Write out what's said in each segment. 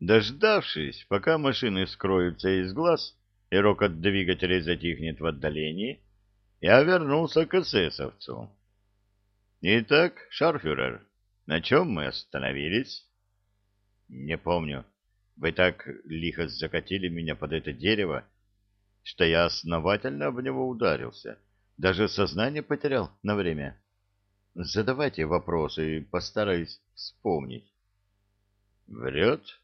Дождавшись, пока машины скроются из глаз и рокот двигателей затихнет в отдалении, я вернулся к эсэсовцу. «Итак, шарфюрер, на чем мы остановились?» «Не помню. Вы так лихо закатили меня под это дерево, что я основательно об него ударился. Даже сознание потерял на время. Задавайте вопросы и постараюсь вспомнить». «Врет?»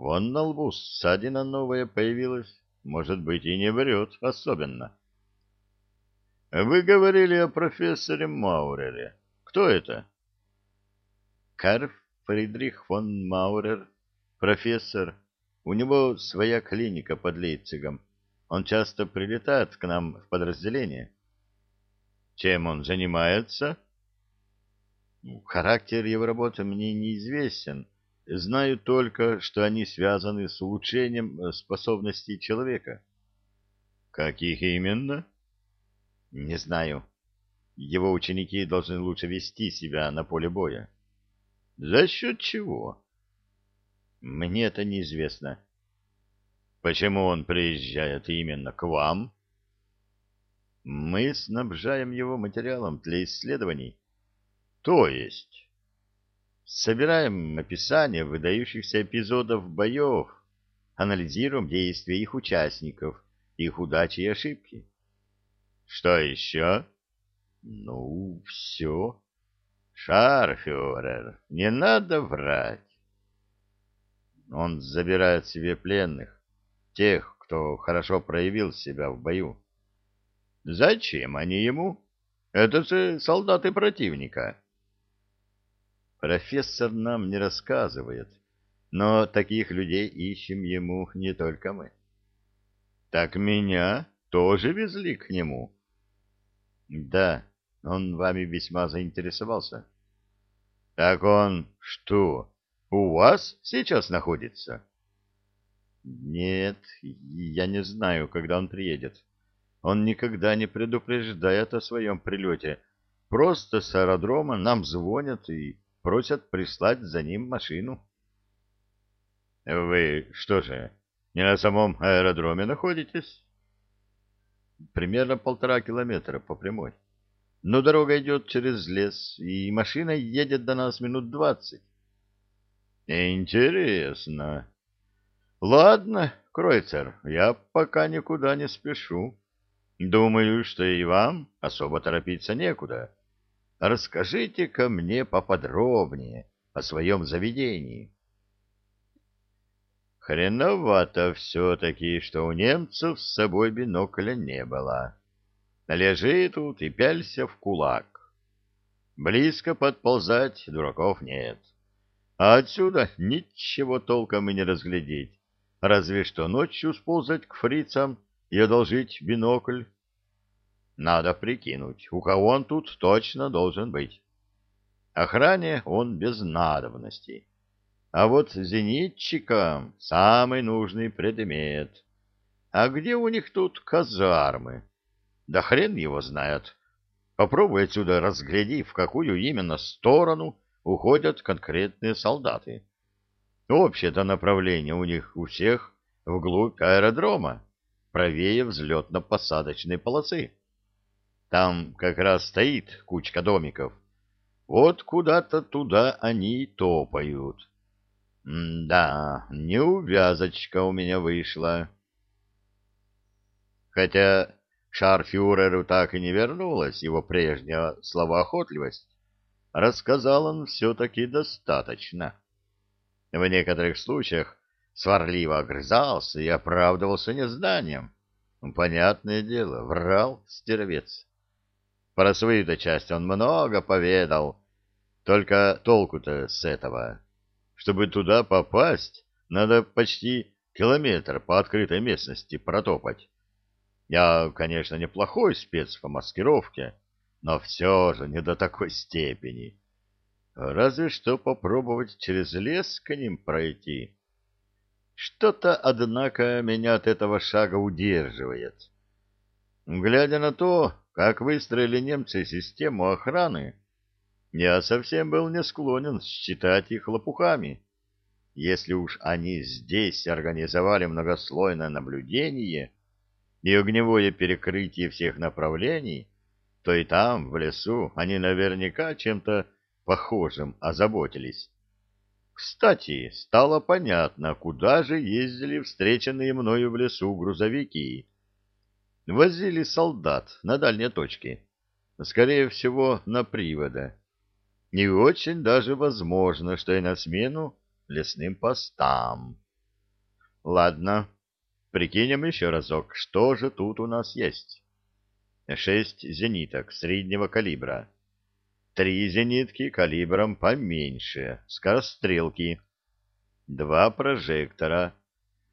Вон на лбу ссадина новая появилась. Может быть, и не врет особенно. Вы говорили о профессоре Маурере. Кто это? Карл Фридрих фон Маурер, профессор. У него своя клиника под Лейпцигом. Он часто прилетает к нам в подразделение. Чем он занимается? Характер его работы мне неизвестен. Знаю только, что они связаны с улучшением э, способностей человека. Каких именно? Не знаю. Его ученики должны лучше вести себя на поле боя. За счет чего? Мне это неизвестно. Почему он приезжает именно к вам? Мы снабжаем его материалом для исследований. То есть Собираем описание выдающихся эпизодов боев, анализируем действия их участников, их удачи и ошибки. Что еще? Ну, все. Шарфюрер, не надо врать. Он забирает себе пленных, тех, кто хорошо проявил себя в бою. Зачем они ему? Это же солдаты противника. Профессор нам не рассказывает, но таких людей ищем ему не только мы. Так меня тоже везли к нему. Да, он вами весьма заинтересовался. Так он что, у вас сейчас находится? Нет, я не знаю, когда он приедет. Он никогда не предупреждает о своем прилете. Просто с аэродрома нам звонят и просят прислать за ним машину. — Вы что же, не на самом аэродроме находитесь? — Примерно полтора километра по прямой. Но дорога идет через лес, и машина едет до нас минут двадцать. — Интересно. Ладно, Кройцер, я пока никуда не спешу. Думаю, что и вам особо торопиться некуда. — Расскажите-ка мне поподробнее о своем заведении. Хреновато все-таки, что у немцев с собой бинокля не было. Лежи тут и пялься в кулак. Близко подползать дураков нет. А отсюда ничего толком и не разглядеть, разве что ночью сползать к фрицам и одолжить бинокль. Надо прикинуть, у кого он тут точно должен быть. Охране он без надобности. А вот зенитчикам самый нужный предмет. А где у них тут казармы? Да хрен его знает. Попробуй отсюда разгляди, в какую именно сторону уходят конкретные солдаты. Общее-то направление у них у всех вглубь аэродрома, правее взлетно-посадочной полосы. Там как раз стоит кучка домиков. Вот куда-то туда они и топают. М да, неувязочка у меня вышла. Хотя шарфюреру так и не вернулась его прежняя словоохотливость, рассказал он все-таки достаточно. В некоторых случаях сварливо огрызался и оправдывался незнанием. Понятное дело, врал стервец. Про свою-то часть он много поведал. Только толку-то с этого. Чтобы туда попасть, надо почти километр по открытой местности протопать. Я, конечно, неплохой спец по маскировке, но все же не до такой степени. Разве что попробовать через лес к ним пройти. Что-то, однако, меня от этого шага удерживает. Глядя на то, как выстроили немцы систему охраны, я совсем был не склонен считать их лопухами. если уж они здесь организовали многослойное наблюдение и огневое перекрытие всех направлений, то и там, в лесу, они наверняка чем-то похожим озаботились. Кстати, стало понятно, куда же ездили встреченные мною в лесу грузовики. Возили солдат на дальние точки, скорее всего, на привода. Не очень даже возможно, что и на смену лесным постам. Ладно, прикинем еще разок, что же тут у нас есть. Шесть зениток среднего калибра. Три зенитки калибром поменьше, скорострелки. Два прожектора.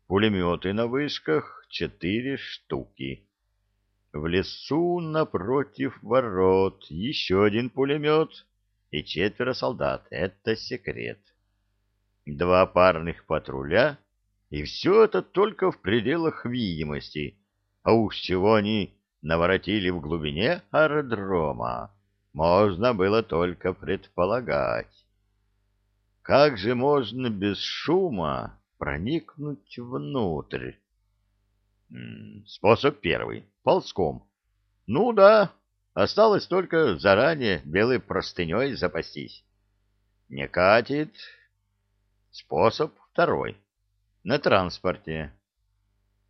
Пулеметы на вышках четыре штуки. В лесу напротив ворот еще один пулемет и четверо солдат. Это секрет два парных патруля, и все это только в пределах видимости. А уж чего они наворотили в глубине аэродрома, можно было только предполагать. Как же можно без шума проникнуть внутрь? Способ первый. Ползком. Ну да, осталось только заранее белой простыней запастись. Не катит, Способ второй. На транспорте.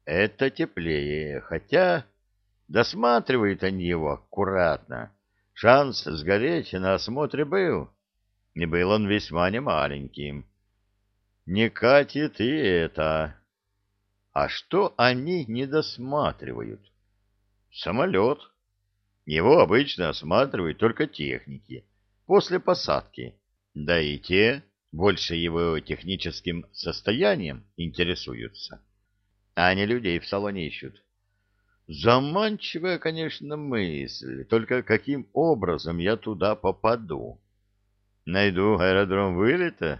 Это теплее, хотя досматривают они его аккуратно. Шанс сгореть на осмотре был. И был он весьма немаленьким. Не катит и это. А что они не досматривают? Самолет. Его обычно осматривают только техники после посадки. Да и те больше его техническим состоянием интересуются, а не людей в салоне ищут. Заманчивая, конечно, мысль, только каким образом я туда попаду? Найду аэродром вылета?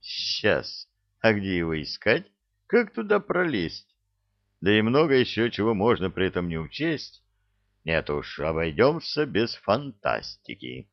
Сейчас. А где его искать? Как туда пролезть? Да и много еще чего можно при этом не учесть. Нет уж, обойдемся без фантастики.